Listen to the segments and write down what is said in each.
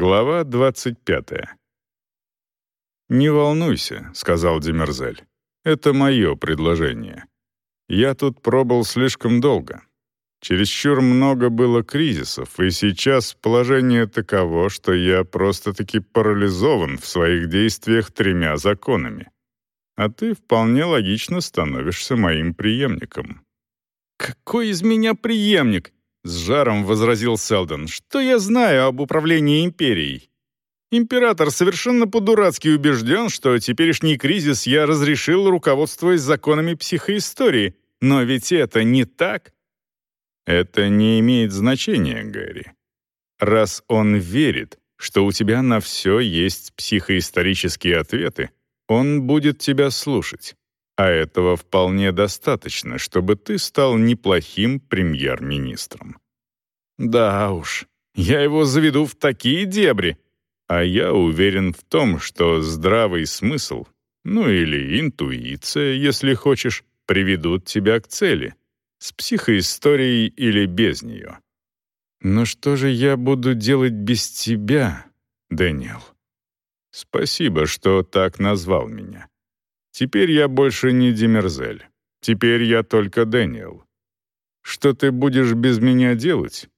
Глава 25. «Не волнуйся», — сказал Демерзель. «Это мое предложение. Я тут пробыл слишком долго. Чересчур много было кризисов, и сейчас положение таково, что я просто-таки парализован в своих действиях тремя законами. А ты вполне логично становишься моим преемником». «Какой из меня преемник?» — с жаром возразил Селдон. «Что я знаю об управлении империей? Император совершенно по-дурацки убежден, что теперешний кризис я разрешил, руководствуясь законами психоистории. Но ведь это не так. Это не имеет значения, Гэри. Раз он верит, что у тебя на все есть психоисторические ответы, он будет тебя слушать. А этого вполне достаточно, чтобы ты стал неплохим премьер-министром. Да уж, я его заведу в такие дебри, а я уверен в том, что здравый смысл, ну или интуиция, если хочешь, приведут тебя к цели, с психоисторией или без нее. Но что же я буду делать без тебя, Дэниел? Спасибо, что так назвал меня. Теперь я больше не Демерзель. Теперь я только Дэниел. Что ты будешь без меня делать?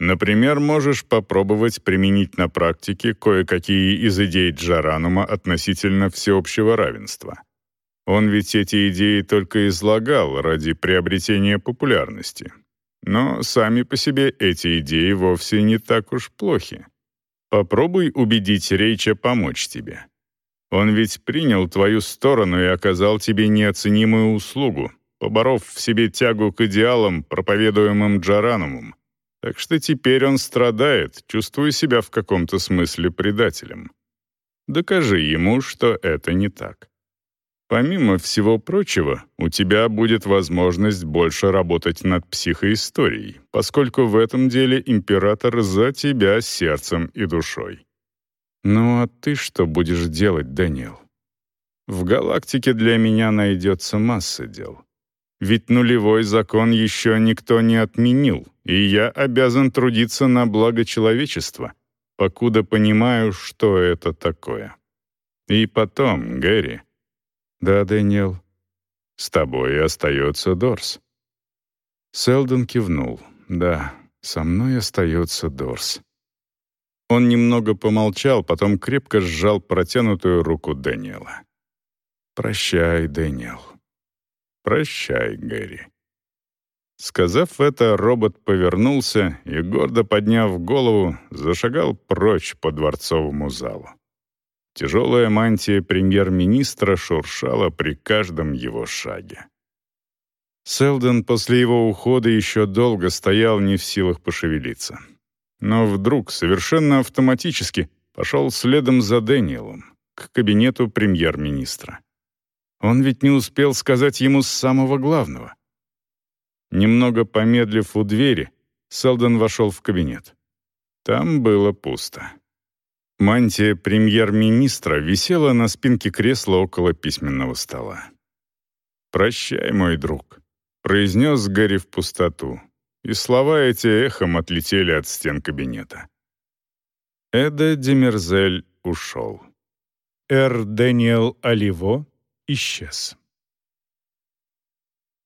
Например, можешь попробовать применить на практике кое-какие из идей Джаранума относительно всеобщего равенства. Он ведь эти идеи только излагал ради приобретения популярности. Но сами по себе эти идеи вовсе не так уж плохи. Попробуй убедить Рейча помочь тебе. Он ведь принял твою сторону и оказал тебе неоценимую услугу, поборов в себе тягу к идеалам, проповедуемым Джаранумом, так что теперь он страдает, чувствуя себя в каком-то смысле предателем. Докажи ему, что это не так. Помимо всего прочего, у тебя будет возможность больше работать над психоисторией, поскольку в этом деле император за тебя сердцем и душой. Ну а ты что будешь делать, Дэниел? В галактике для меня найдется масса дел. Ведь нулевой закон еще никто не отменил, и я обязан трудиться на благо человечества, покуда понимаю, что это такое. И потом, Гэри... Да, Дэниел, с тобой остается Дорс. Селдон кивнул. Да, со мной остается Дорс. Он немного помолчал, потом крепко сжал протянутую руку Дэниела. «Прощай, Дэниел. Прощай, Гэри». Сказав это, робот повернулся и, гордо подняв голову, зашагал прочь по дворцовому залу. Тяжелая мантия премьер-министра шуршала при каждом его шаге. Селдон после его ухода еще долго стоял не в силах пошевелиться. Но вдруг, совершенно автоматически, пошел следом за Дэниелом к кабинету премьер-министра. Он ведь не успел сказать ему самого главного. Немного помедлив у двери, Селдон вошел в кабинет. Там было пусто. Мантия премьер-министра висела на спинке кресла около письменного стола. «Прощай, мой друг», — произнес Гэри в пустоту, и слова эти эхом отлетели от стен кабинета. Эда Демерзель ушел. Эр Дэниел Оливо исчез.